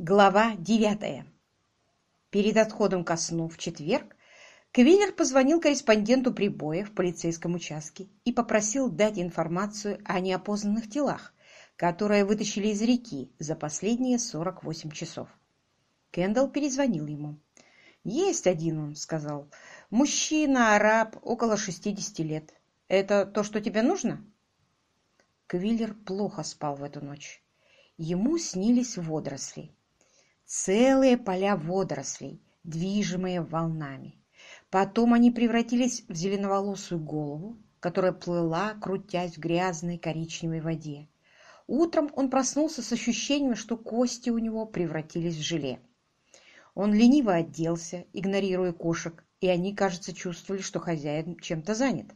Глава девятая. Перед отходом ко сну в четверг Квиллер позвонил корреспонденту прибоя в полицейском участке и попросил дать информацию о неопознанных телах, которые вытащили из реки за последние 48 часов. Кендалл перезвонил ему. «Есть один он», — сказал. «Мужчина, араб, около 60 лет. Это то, что тебе нужно?» Квиллер плохо спал в эту ночь. Ему снились водоросли целые поля водорослей, движимые волнами. Потом они превратились в зеленоволосую голову, которая плыла, крутясь в грязной коричневой воде. Утром он проснулся с ощущением, что кости у него превратились в желе. Он лениво оделся, игнорируя кошек, и они, кажется, чувствовали, что хозяин чем-то занят.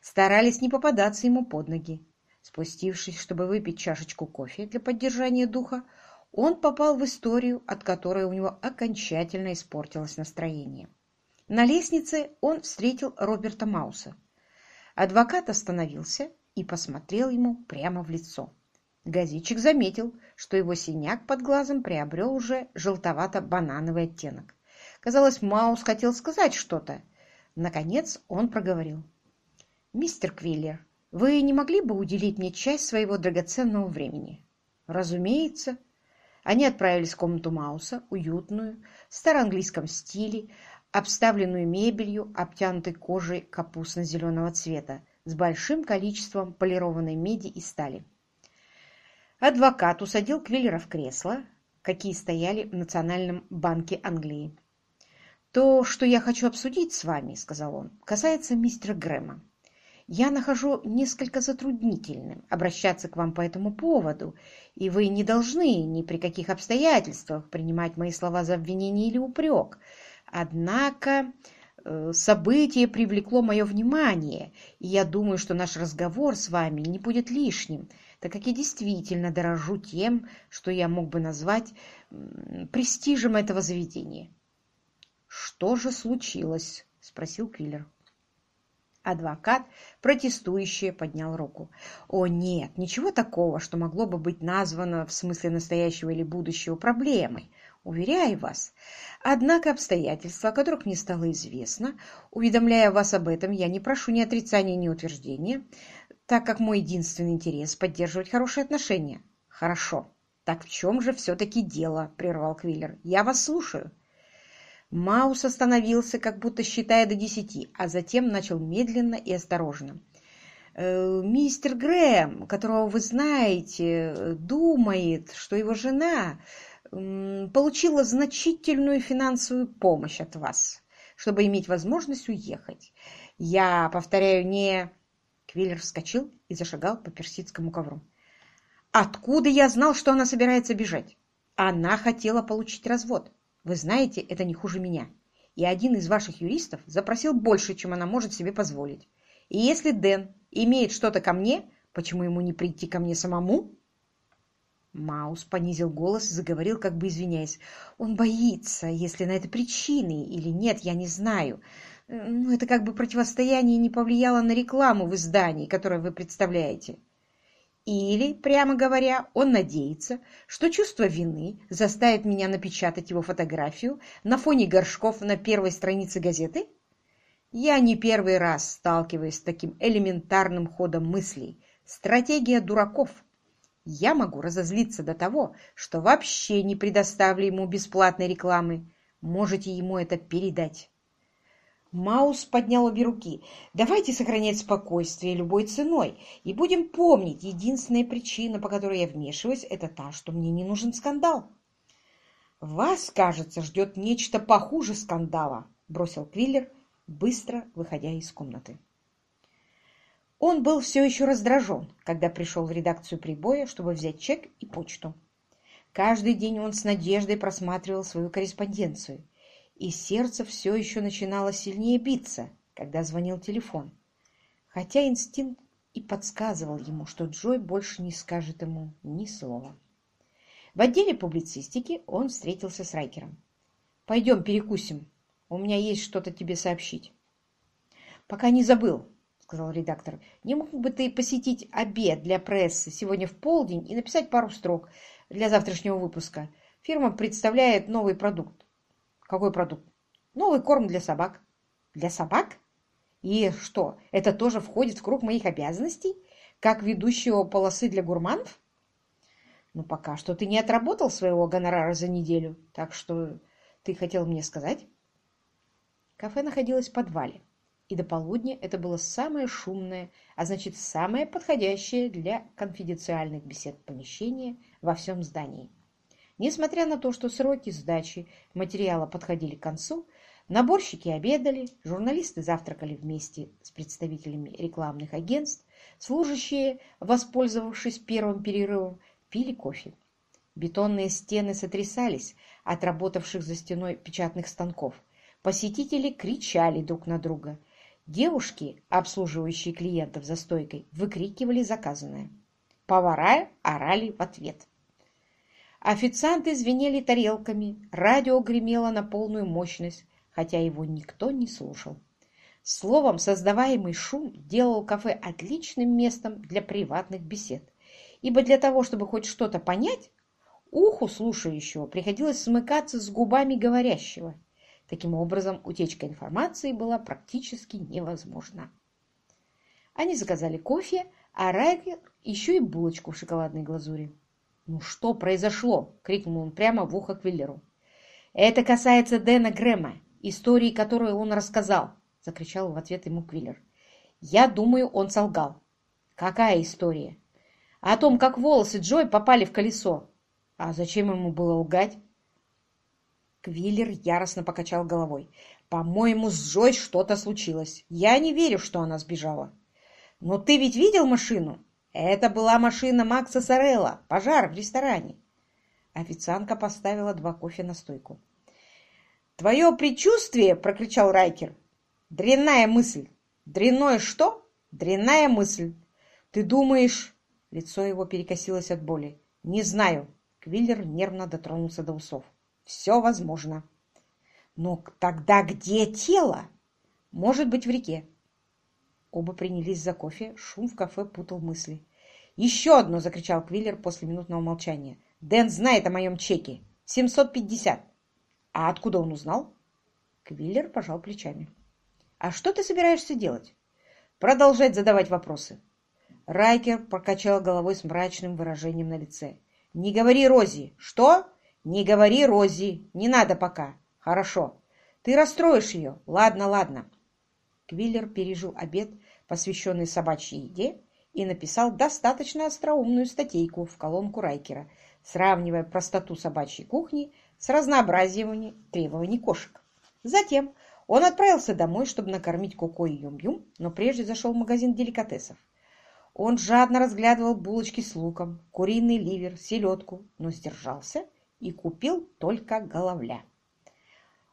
Старались не попадаться ему под ноги. Спустившись, чтобы выпить чашечку кофе для поддержания духа, он попал в историю, от которой у него окончательно испортилось настроение. На лестнице он встретил Роберта Мауса. Адвокат остановился и посмотрел ему прямо в лицо. Газичик заметил, что его синяк под глазом приобрел уже желтовато-банановый оттенок. Казалось, Маус хотел сказать что-то. Наконец он проговорил. «Мистер Квиллер, вы не могли бы уделить мне часть своего драгоценного времени?» «Разумеется», они отправились в комнату Мауса, уютную, в староанглийском стиле, обставленную мебелью, обтянутой кожей капустно-зеленого цвета, с большим количеством полированной меди и стали. Адвокат усадил Квиллера в кресло, какие стояли в Национальном банке Англии. «То, что я хочу обсудить с вами, — сказал он, — касается мистера Грэма я нахожу несколько затруднительным обращаться к вам по этому поводу, и вы не должны ни при каких обстоятельствах принимать мои слова за обвинение или упрек. Однако э, событие привлекло мое внимание, и я думаю, что наш разговор с вами не будет лишним, так как я действительно дорожу тем, что я мог бы назвать престижем этого заведения. «Что же случилось?» — спросил Квиллер. Адвокат, протестующий, поднял руку. «О, нет, ничего такого, что могло бы быть названо в смысле настоящего или будущего проблемой. Уверяю вас. Однако обстоятельства, о которых мне стало известно, уведомляя вас об этом, я не прошу ни отрицания, ни утверждения, так как мой единственный интерес – поддерживать хорошие отношения». «Хорошо. Так в чем же все-таки дело?» – прервал Квиллер. «Я вас слушаю». Маус остановился, как будто считая до десяти, а затем начал медленно и осторожно. «Э, «Мистер Грэм, которого вы знаете, думает, что его жена получила значительную финансовую помощь от вас, чтобы иметь возможность уехать. Я, повторяю, не...» Квиллер вскочил и зашагал по персидскому ковру. «Откуда я знал, что она собирается бежать? Она хотела получить развод. Вы знаете, это не хуже меня. И один из ваших юристов запросил больше, чем она может себе позволить. И если Дэн имеет что-то ко мне, почему ему не прийти ко мне самому?» Маус понизил голос и заговорил, как бы извиняясь. «Он боится, если на это причины или нет, я не знаю. Ну, это как бы противостояние не повлияло на рекламу в издании, которое вы представляете. Или, прямо говоря, он надеется, что чувство вины заставит меня напечатать его фотографию на фоне горшков на первой странице газеты? Я не первый раз сталкиваюсь с таким элементарным ходом мыслей. Стратегия дураков. Я могу разозлиться до того, что вообще не предоставлю ему бесплатной рекламы. Можете ему это передать. Маус поднял обе руки. «Давайте сохранять спокойствие любой ценой, и будем помнить, единственная причина, по которой я вмешиваюсь, это та, что мне не нужен скандал». «Вас, кажется, ждет нечто похуже скандала», — бросил Квиллер, быстро выходя из комнаты. Он был все еще раздражен, когда пришел в редакцию прибоя, чтобы взять чек и почту. Каждый день он с надеждой просматривал свою корреспонденцию — и сердце все еще начинало сильнее биться, когда звонил телефон. Хотя инстинкт и подсказывал ему, что Джой больше не скажет ему ни слова. В отделе публицистики он встретился с Райкером. «Пойдем перекусим. У меня есть что-то тебе сообщить». «Пока не забыл», — сказал редактор. «Не мог бы ты посетить обед для прессы сегодня в полдень и написать пару строк для завтрашнего выпуска? Фирма представляет новый продукт. Какой продукт? Новый корм для собак. Для собак? И что, это тоже входит в круг моих обязанностей, как ведущего полосы для гурманов? Ну, пока что ты не отработал своего гонорара за неделю, так что ты хотел мне сказать? Кафе находилось в подвале, и до полудня это было самое шумное, а значит, самое подходящее для конфиденциальных бесед помещение во всем здании. Несмотря на то, что сроки сдачи материала подходили к концу, наборщики обедали, журналисты завтракали вместе с представителями рекламных агентств, служащие, воспользовавшись первым перерывом, пили кофе. Бетонные стены сотрясались от работавших за стеной печатных станков. Посетители кричали друг на друга. Девушки, обслуживающие клиентов за стойкой, выкрикивали заказанное. Повара орали в ответ. Официанты звенели тарелками, радио гремело на полную мощность, хотя его никто не слушал. Словом, создаваемый шум делал кафе отличным местом для приватных бесед ибо для того, чтобы хоть что-то понять, уху слушающего приходилось смыкаться с губами говорящего. Таким образом, утечка информации была практически невозможна. Они заказали кофе, а Райкер еще и булочку в шоколадной глазури. «Ну что произошло?» — крикнул он прямо в ухо Квиллеру. «Это касается Дэна Грэма, истории, которую он рассказал», — закричал в ответ ему Квиллер. «Я думаю, он солгал». «Какая история?» о том, как волосы Джой попали в колесо. А зачем ему было лгать? Квиллер яростно покачал головой. «По-моему, с Джой что-то случилось. Я не верю, что она сбежала». «Но ты ведь видел машину?» «Это была машина Макса Сорелла. Пожар в ресторане». Официантка поставила два кофе на стойку. «Твое предчувствие!» — прокричал Райкер. «Дрянная мысль!» «Дрянное что?» «Дрянная мысль!» «Ты думаешь...» Лицо его перекосилось от боли. «Не знаю». Квиллер нервно дотронулся до усов. «Все возможно». «Но тогда где тело?» «Может быть, в реке». Оба принялись за кофе. Шум в кафе путал мысли. «Еще одно!» — закричал Квиллер после минутного молчания. «Дэн знает о моем чеке. 750». «А откуда он узнал?» Квиллер пожал плечами. «А что ты собираешься делать?» «Продолжать задавать вопросы. Райкер покачал головой с мрачным выражением на лице. «Не говори Рози!» «Что?» «Не говори Рози! Не надо пока!» «Хорошо. Ты расстроишь ее. Ладно, ладно». Квиллер пережил обед, посвященный собачьей еде, и написал достаточно остроумную статейку в колонку Райкера, сравнивая простоту собачьей кухни с разнообразием требований кошек. Затем он отправился домой, чтобы накормить Коко и Юм-Юм, но прежде зашел в магазин деликатесов. Он жадно разглядывал булочки с луком, куриный ливер, селедку, но сдержался и купил только головля.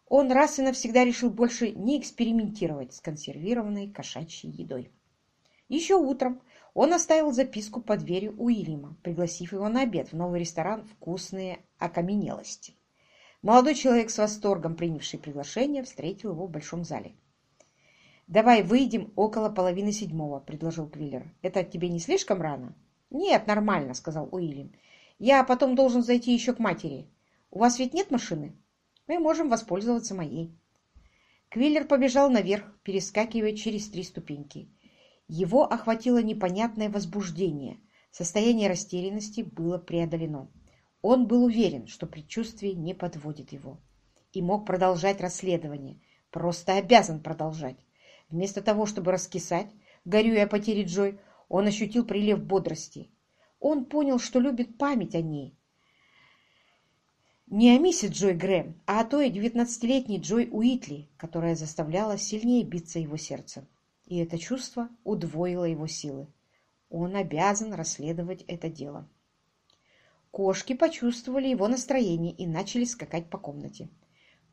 Он раз и навсегда решил больше не экспериментировать с консервированной кошачьей едой. Еще утром он оставил записку под дверью Уильяма, пригласив его на обед в новый ресторан «Вкусные окаменелости». Молодой человек с восторгом, принявший приглашение, встретил его в большом зале. «Давай выйдем около половины седьмого», — предложил Квиллер. «Это тебе не слишком рано?» «Нет, нормально», — сказал Уильям. «Я потом должен зайти еще к матери. У вас ведь нет машины? Мы можем воспользоваться моей». Квиллер побежал наверх, перескакивая через три ступеньки. Его охватило непонятное возбуждение. Состояние растерянности было преодолено. Он был уверен, что предчувствие не подводит его. И мог продолжать расследование. Просто обязан продолжать. Вместо того, чтобы раскисать, горюя о потере Джой, он ощутил прилив бодрости. Он понял, что любит память о ней. Не о миссе Джой Грэм, а о той девятнадцатилетней Джой Уитли, которая заставляла сильнее биться его сердце. И это чувство удвоило его силы. Он обязан расследовать это дело. Кошки почувствовали его настроение и начали скакать по комнате.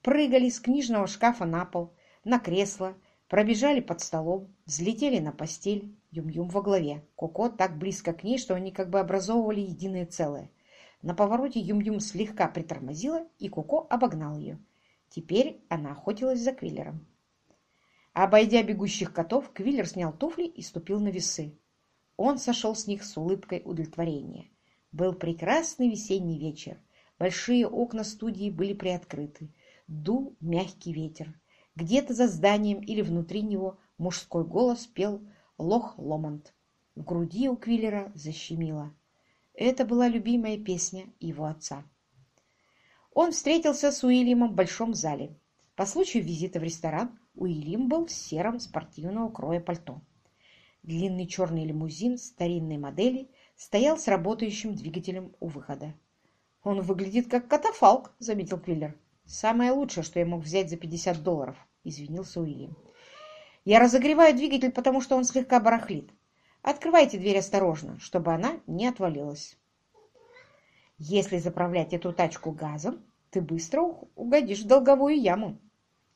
Прыгали с книжного шкафа на пол, на кресло, Пробежали под столом, взлетели на постель, Юм-Юм во главе. Коко так близко к ней, что они как бы образовывали единое целое. На повороте Юм-Юм слегка притормозила, и Коко обогнал ее. Теперь она охотилась за Квиллером. Обойдя бегущих котов, Квиллер снял туфли и ступил на весы. Он сошел с них с улыбкой удовлетворения. Был прекрасный весенний вечер. Большие окна студии были приоткрыты. Дул мягкий ветер. Где-то за зданием или внутри него мужской голос пел «Лох Ломонд». В груди у Квиллера защемило. Это была любимая песня его отца. Он встретился с Уильямом в большом зале. По случаю визита в ресторан Уильям был в сером спортивного кроя пальто. Длинный черный лимузин старинной модели стоял с работающим двигателем у выхода. «Он выглядит как катафалк», — заметил Квиллер. «Самое лучшее, что я мог взять за 50 долларов», — извинился Уильям. «Я разогреваю двигатель, потому что он слегка барахлит. Открывайте дверь осторожно, чтобы она не отвалилась». «Если заправлять эту тачку газом, ты быстро угодишь в долговую яму.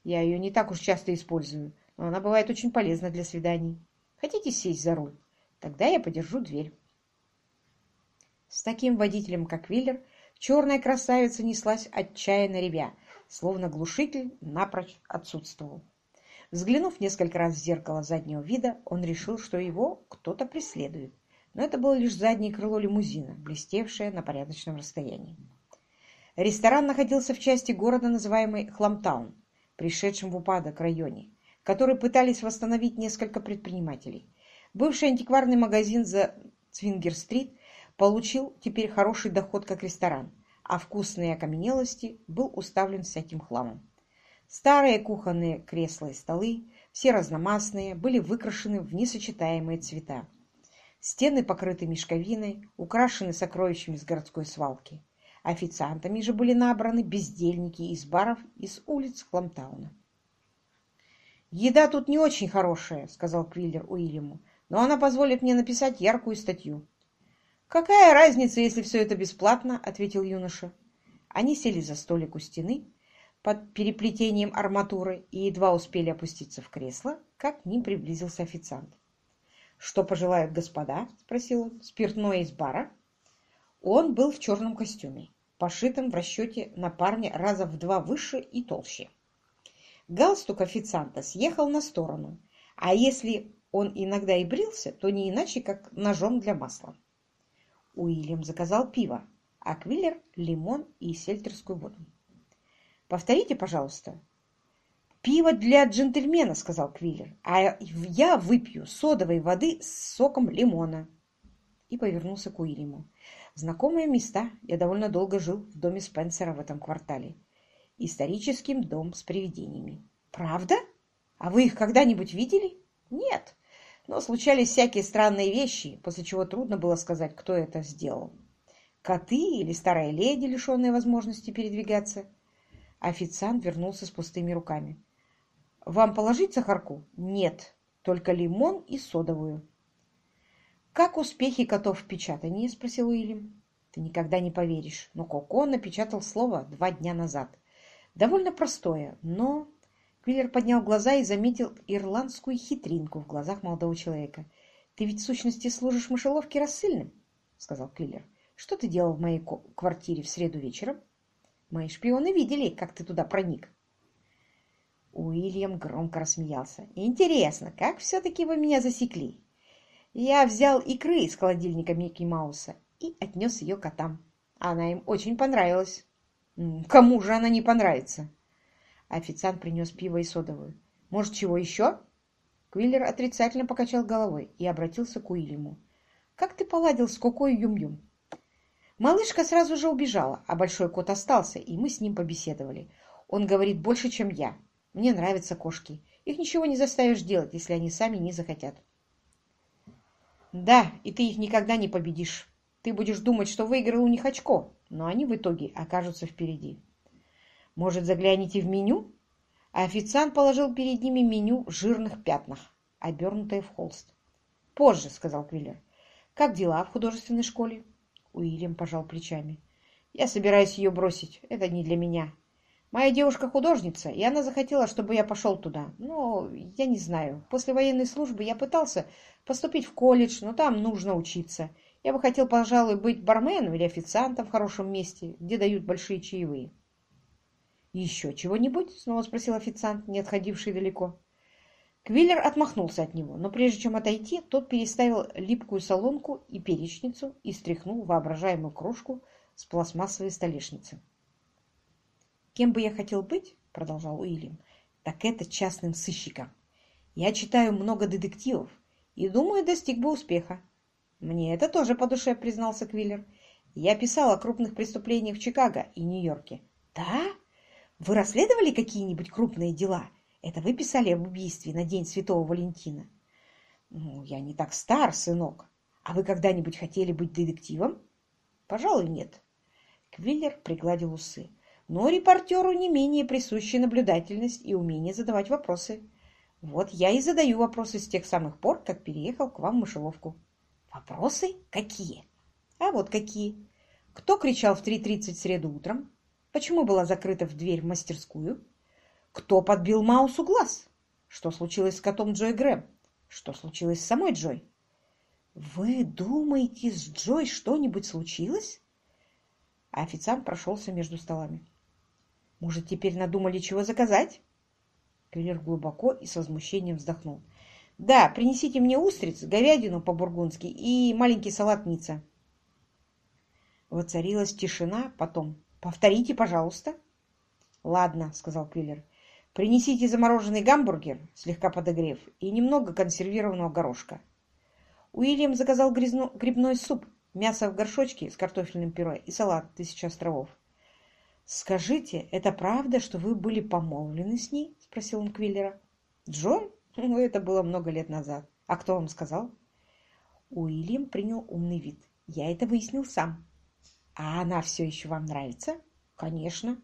Я ее не так уж часто использую, но она бывает очень полезна для свиданий». Хотите сесть за руль? Тогда я подержу дверь. С таким водителем, как Виллер, черная красавица неслась отчаянно ревя, словно глушитель напрочь отсутствовал. Взглянув несколько раз в зеркало заднего вида, он решил, что его кто-то преследует. Но это было лишь заднее крыло лимузина, блестевшее на порядочном расстоянии. Ресторан находился в части города, называемой Хламтаун, пришедшем в упадок районе, который пытались восстановить несколько предпринимателей. Бывший антикварный магазин за Цвингер-стрит получил теперь хороший доход как ресторан, а вкусные окаменелости был уставлен всяким хламом. Старые кухонные кресла и столы, все разномастные, были выкрашены в несочетаемые цвета. Стены покрыты мешковиной, украшены сокровищами с городской свалки. Официантами же были набраны бездельники из баров из улиц Хламтауна. «Еда тут не очень хорошая», — сказал Квиллер Уильяму, «но она позволит мне написать яркую статью». «Какая разница, если все это бесплатно?» — ответил юноша. Они сели за столик у стены под переплетением арматуры и едва успели опуститься в кресло, как к ним приблизился официант. «Что пожелают господа?» — спросил он. «Спиртное из бара?» Он был в черном костюме, пошитом в расчете на парня раза в два выше и толще. Галстук официанта съехал на сторону, а если он иногда и брился, то не иначе, как ножом для масла. Уильям заказал пиво, а Квиллер — лимон и сельтерскую воду. «Повторите, пожалуйста». «Пиво для джентльмена», — сказал Квиллер, «а я выпью содовой воды с соком лимона». И повернулся к Уильяму. «Знакомые места. Я довольно долго жил в доме Спенсера в этом квартале историческим дом с привидениями. Правда? А вы их когда-нибудь видели? Нет. Но случались всякие странные вещи, после чего трудно было сказать, кто это сделал. Коты или старая леди, лишенная возможности передвигаться? Официант вернулся с пустыми руками. «Вам положить сахарку?» «Нет, только лимон и содовую». «Как успехи котов в печатании?» – спросил Уильям. «Ты никогда не поверишь, но Коко напечатал слово два дня назад. Довольно простое, но... Квиллер поднял глаза и заметил ирландскую хитринку в глазах молодого человека. «Ты ведь в сущности служишь мышеловке рассыльным?» — сказал Квиллер. «Что ты делал в моей квартире в среду вечером?» «Мои шпионы видели, как ты туда проник». Уильям громко рассмеялся. «Интересно, как все-таки вы меня засекли?» Я взял икры из холодильника Микки Мауса и отнес ее котам. Она им очень понравилась. Кому же она не понравится? Официант принес пиво и содовую. Может, чего еще? Квиллер отрицательно покачал головой и обратился к Уильяму. «Как ты поладил с Коко Юм-Юм?» Малышка сразу же убежала, а большой кот остался, и мы с ним побеседовали. Он говорит больше, чем я. Мне нравятся кошки. Их ничего не заставишь делать, если они сами не захотят. Да, и ты их никогда не победишь. Ты будешь думать, что выиграл у них очко, но они в итоге окажутся впереди. Может, загляните в меню? А официант положил перед ними меню в жирных пятнах, обернутое в холст. «Позже», — сказал Квиллер. «Как дела в художественной школе?» Уильям пожал плечами. «Я собираюсь ее бросить. Это не для меня. Моя девушка художница, и она захотела, чтобы я пошел туда. Но я не знаю. После военной службы я пытался поступить в колледж, но там нужно учиться. Я бы хотел, пожалуй, быть барменом или официантом в хорошем месте, где дают большие чаевые. «Еще чего-нибудь?» — снова спросил официант, не отходивший далеко. Квиллер отмахнулся от него, но прежде чем отойти, тот переставил липкую солонку и перечницу и стряхнул воображаемую кружку с пластмассовой столешницы. «Кем бы я хотел быть?» — продолжал Уильям. «Так это частным сыщиком. Я читаю много детективов и, думаю, достиг бы успеха. Мне это тоже по душе, признался Квиллер. Я писал о крупных преступлениях в Чикаго и Нью-Йорке. Да? Вы расследовали какие-нибудь крупные дела? Это вы писали об убийстве на День Святого Валентина? Ну, я не так стар, сынок. А вы когда-нибудь хотели быть детективом? Пожалуй, нет. Квиллер пригладил усы. Но репортеру не менее присущи наблюдательность и умение задавать вопросы. Вот я и задаю вопросы с тех самых пор, как переехал к вам в мышеловку. Вопросы? Какие? А вот какие. Кто кричал в 3.30 в среду утром? Почему была закрыта в дверь в мастерскую? Кто подбил Маусу глаз? Что случилось с котом Джой Грэм? Что случилось с самой Джой? Вы думаете, с Джой что-нибудь случилось? А официант прошелся между столами. Может, теперь надумали, чего заказать? Квиллер глубоко и с возмущением вздохнул. «Да, принесите мне устриц, говядину по-бургундски и маленький салат Ницца». Воцарилась тишина, потом «Повторите, пожалуйста». «Ладно», — сказал Квиллер. «Принесите замороженный гамбургер, слегка подогрев, и немного консервированного горошка». Уильям заказал грязно... грибной суп, мясо в горшочке с картофельным пюре и салат «Тысяча островов». «Скажите, это правда, что вы были помолвлены с ней?» — спросил он Квиллера. «Джон? Ну, это было много лет назад. А кто вам сказал?» Уильям принял умный вид. «Я это выяснил сам». «А она все еще вам нравится?» «Конечно.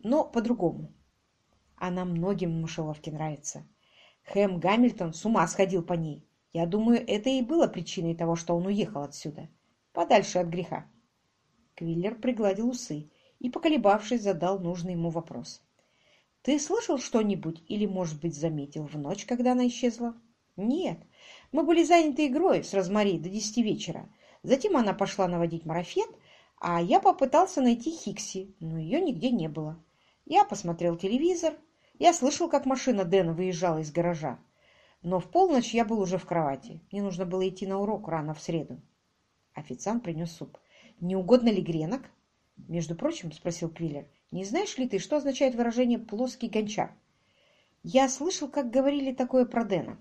Но по-другому. Она многим мышеловке нравится. Хэм Гамильтон с ума сходил по ней. Я думаю, это и было причиной того, что он уехал отсюда. Подальше от греха». Квиллер пригладил усы и, поколебавшись, задал нужный ему вопрос. «Ты слышал что-нибудь или, может быть, заметил в ночь, когда она исчезла?» «Нет. Мы были заняты игрой с Розмари до десяти вечера. Затем она пошла наводить марафет, а я попытался найти Хикси, но ее нигде не было. Я посмотрел телевизор. Я слышал, как машина Дэна выезжала из гаража. Но в полночь я был уже в кровати. Мне нужно было идти на урок рано в среду. Официант принес суп. «Не угодно ли гренок?» Между прочим, спросил Квиллер, не знаешь ли ты, что означает выражение «плоский гончар»? Я слышал, как говорили такое про Дэна.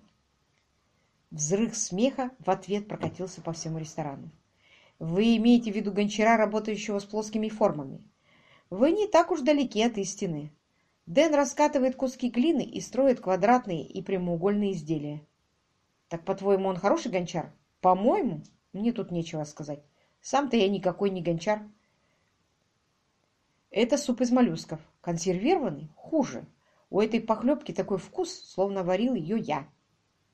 Взрыв смеха в ответ прокатился по всему ресторану. Вы имеете в виду гончара, работающего с плоскими формами. Вы не так уж далеки от истины. Дэн раскатывает куски глины и строит квадратные и прямоугольные изделия. Так, по-твоему, он хороший гончар? По-моему, мне тут нечего сказать. Сам-то я никакой не гончар. Это суп из моллюсков. Консервированный? Хуже. У этой похлебки такой вкус, словно варил ее я.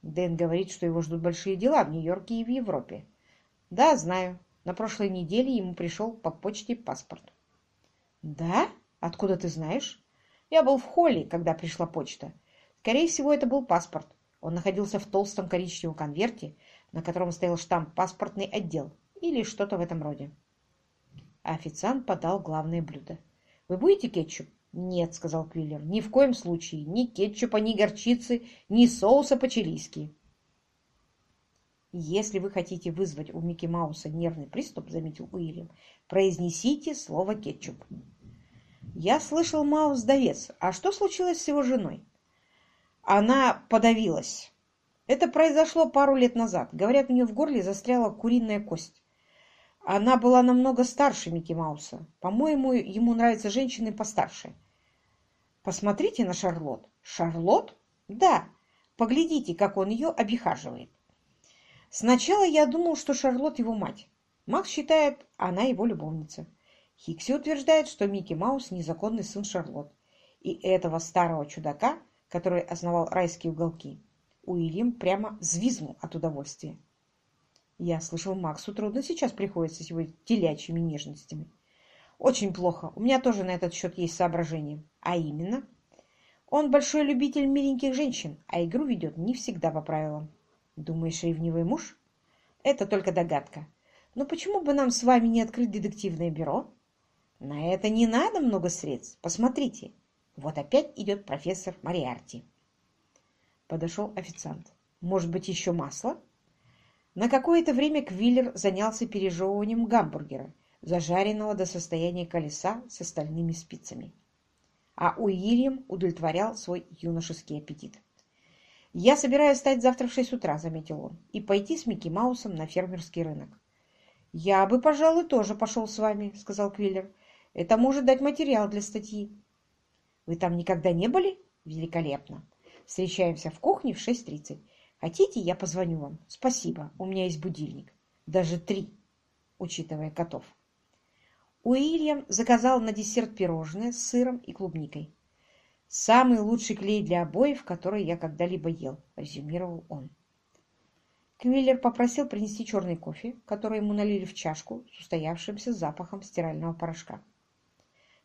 Дэн говорит, что его ждут большие дела в Нью-Йорке и в Европе. Да, знаю. На прошлой неделе ему пришел по почте паспорт. Да? Откуда ты знаешь? Я был в холле, когда пришла почта. Скорее всего, это был паспорт. Он находился в толстом коричневом конверте, на котором стоял штамп «Паспортный отдел» или что-то в этом роде официант подал главное блюдо. «Вы будете кетчуп?» «Нет», — сказал Квиллер, — «ни в коем случае. Ни кетчупа, ни горчицы, ни соуса по-чилийски». «Если вы хотите вызвать у Микки Мауса нервный приступ, — заметил Уильям, — произнесите слово кетчуп». «Я слышал, Маус довец. А что случилось с его женой?» «Она подавилась. Это произошло пару лет назад. Говорят, у нее в горле застряла куриная кость. Она была намного старше Микки Мауса. По-моему, ему нравятся женщины постарше. Посмотрите на Шарлот. Шарлот? Да. Поглядите, как он ее обихаживает. Сначала я думал, что Шарлот его мать. Макс считает, она его любовница. Хикси утверждает, что Микки Маус незаконный сын Шарлот. И этого старого чудака, который основал райские уголки, Уильям прямо взвизгнул от удовольствия. Я слышал, Максу трудно сейчас приходится с его телячьими нежностями. Очень плохо. У меня тоже на этот счет есть соображение. А именно, он большой любитель миленьких женщин, а игру ведет не всегда по правилам. Думаешь, ревнивый муж? Это только догадка. Но почему бы нам с вами не открыть детективное бюро? На это не надо много средств. Посмотрите. Вот опять идет профессор Мариарти. Подошел официант. Может быть, еще масло? На какое-то время Квиллер занялся пережевыванием гамбургера, зажаренного до состояния колеса с остальными спицами. А Уильям удовлетворял свой юношеский аппетит. «Я собираюсь встать завтра в шесть утра», — заметил он, — «и пойти с Микки Маусом на фермерский рынок». «Я бы, пожалуй, тоже пошел с вами», — сказал Квиллер. «Это может дать материал для статьи». «Вы там никогда не были?» «Великолепно. Встречаемся в кухне в 6.30. Хотите, я позвоню вам? Спасибо, у меня есть будильник. Даже три, учитывая котов». Уильям заказал на десерт пирожное с сыром и клубникой. «Самый лучший клей для обоев, который я когда-либо ел», — резюмировал он. Квиллер попросил принести черный кофе, который ему налили в чашку с устоявшимся запахом стирального порошка.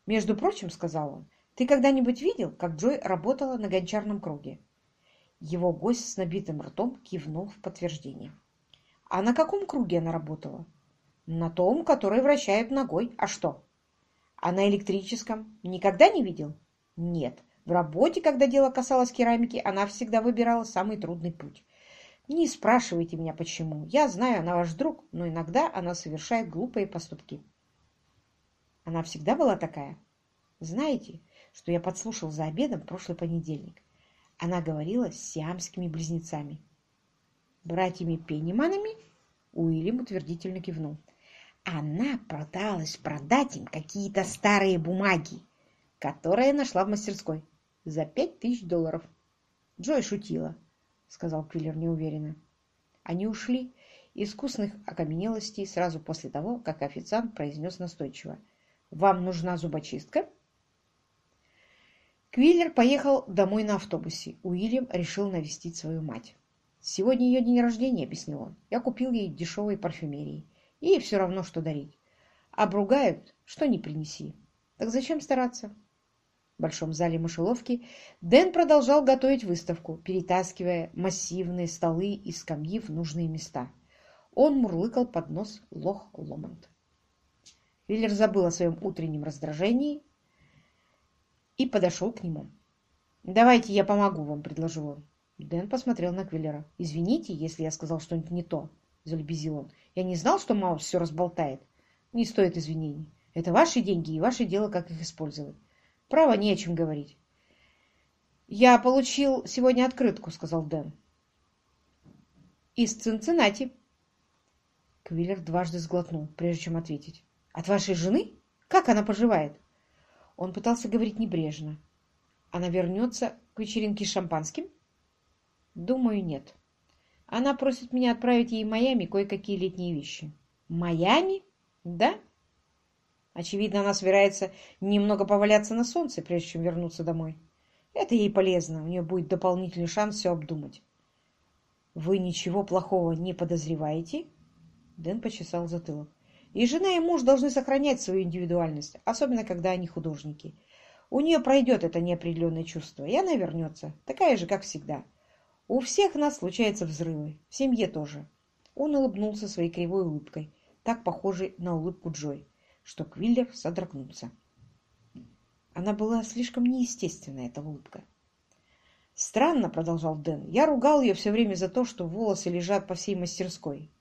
«Между прочим, — сказал он, — ты когда-нибудь видел, как Джой работала на гончарном круге?» Его гость с набитым ртом кивнул в подтверждение. «А на каком круге она работала?» «На том, который вращает ногой. А что?» «А на электрическом? Никогда не видел?» «Нет. В работе, когда дело касалось керамики, она всегда выбирала самый трудный путь. Не спрашивайте меня, почему. Я знаю, она ваш друг, но иногда она совершает глупые поступки. Она всегда была такая? Знаете, что я подслушал за обедом в прошлый понедельник? Она говорила с сиамскими близнецами. Братьями Пенниманами? Уильям утвердительно кивнул. Она пыталась продать им какие-то старые бумаги, которые нашла в мастерской за пять тысяч долларов. Джой шутила, сказал Квиллер неуверенно. Они ушли из вкусных окаменелостей сразу после того, как официант произнес настойчиво. «Вам нужна зубочистка?» Квиллер поехал домой на автобусе. Уильям решил навестить свою мать. «Сегодня ее день рождения», — объяснил он. «Я купил ей дешевой парфюмерии. Ей все равно, что дарить. Обругают, что не принеси. Так зачем стараться?» В большом зале мышеловки Дэн продолжал готовить выставку, перетаскивая массивные столы и скамьи в нужные места. Он мурлыкал под нос лох Ломонд. Виллер забыл о своем утреннем раздражении и подошел к нему. «Давайте я помогу вам», — предложил он. Дэн посмотрел на Квиллера. «Извините, если я сказал что-нибудь не то», — залебезил он. «Я не знал, что Маус все разболтает. Не стоит извинений. Это ваши деньги и ваше дело, как их использовать. Право, не о чем говорить. «Я получил сегодня открытку», — сказал Дэн. «Из Цинциннати». Квиллер дважды сглотнул, прежде чем ответить. «От вашей жены? Как она поживает?» Он пытался говорить небрежно. «Она вернется к вечеринке с шампанским?» «Думаю, нет. Она просит меня отправить ей в Майами кое-какие летние вещи». «Майами? Да?» Очевидно, она собирается немного поваляться на солнце, прежде чем вернуться домой. Это ей полезно, у нее будет дополнительный шанс все обдумать. «Вы ничего плохого не подозреваете?» Дэн почесал затылок. «И жена и муж должны сохранять свою индивидуальность, особенно когда они художники. У нее пройдет это неопределенное чувство, и она вернется, такая же, как всегда. У всех нас случаются взрывы, в семье тоже». Он улыбнулся своей кривой улыбкой, так похожей на улыбку Джой что Квиллер содрогнулся. Она была слишком неестественная, эта улыбка. «Странно», — продолжал Дэн, — «я ругал ее все время за то, что волосы лежат по всей мастерской.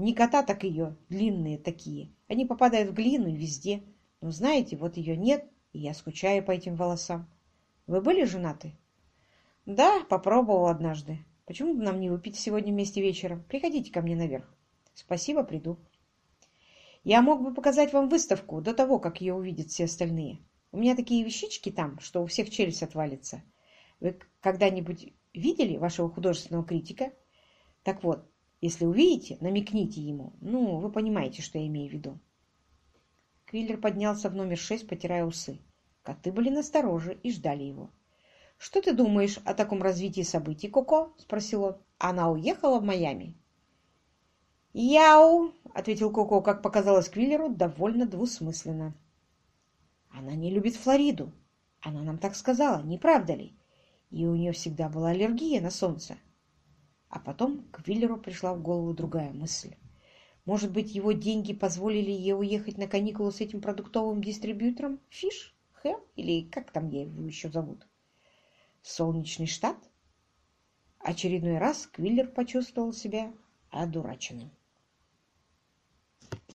Не кота, так ее, длинные такие. Они попадают в глину везде. Но знаете, вот ее нет, и я скучаю по этим волосам. Вы были женаты?» «Да, попробовал однажды. Почему бы нам не выпить сегодня вместе вечером? Приходите ко мне наверх». «Спасибо, приду». Я мог бы показать вам выставку до того, как ее увидят все остальные. У меня такие вещички там, что у всех челюсть отвалится. Вы когда-нибудь видели вашего художественного критика? Так вот, если увидите, намекните ему. Ну, вы понимаете, что я имею в виду. Квиллер поднялся в номер шесть, потирая усы. Коты были настороже и ждали его. «Что ты думаешь о таком развитии событий, Коко?» – спросил он. «Она уехала в Майами?» «Яу!» — ответил Коко, как показалось Квиллеру, довольно двусмысленно. «Она не любит Флориду. Она нам так сказала, не правда ли? И у нее всегда была аллергия на солнце». А потом к Квиллеру пришла в голову другая мысль. Может быть, его деньги позволили ей уехать на каникулы с этим продуктовым дистрибьютором? Фиш? Хэм? Или как там его еще зовут? Солнечный штат? Очередной раз Квиллер почувствовал себя одураченным.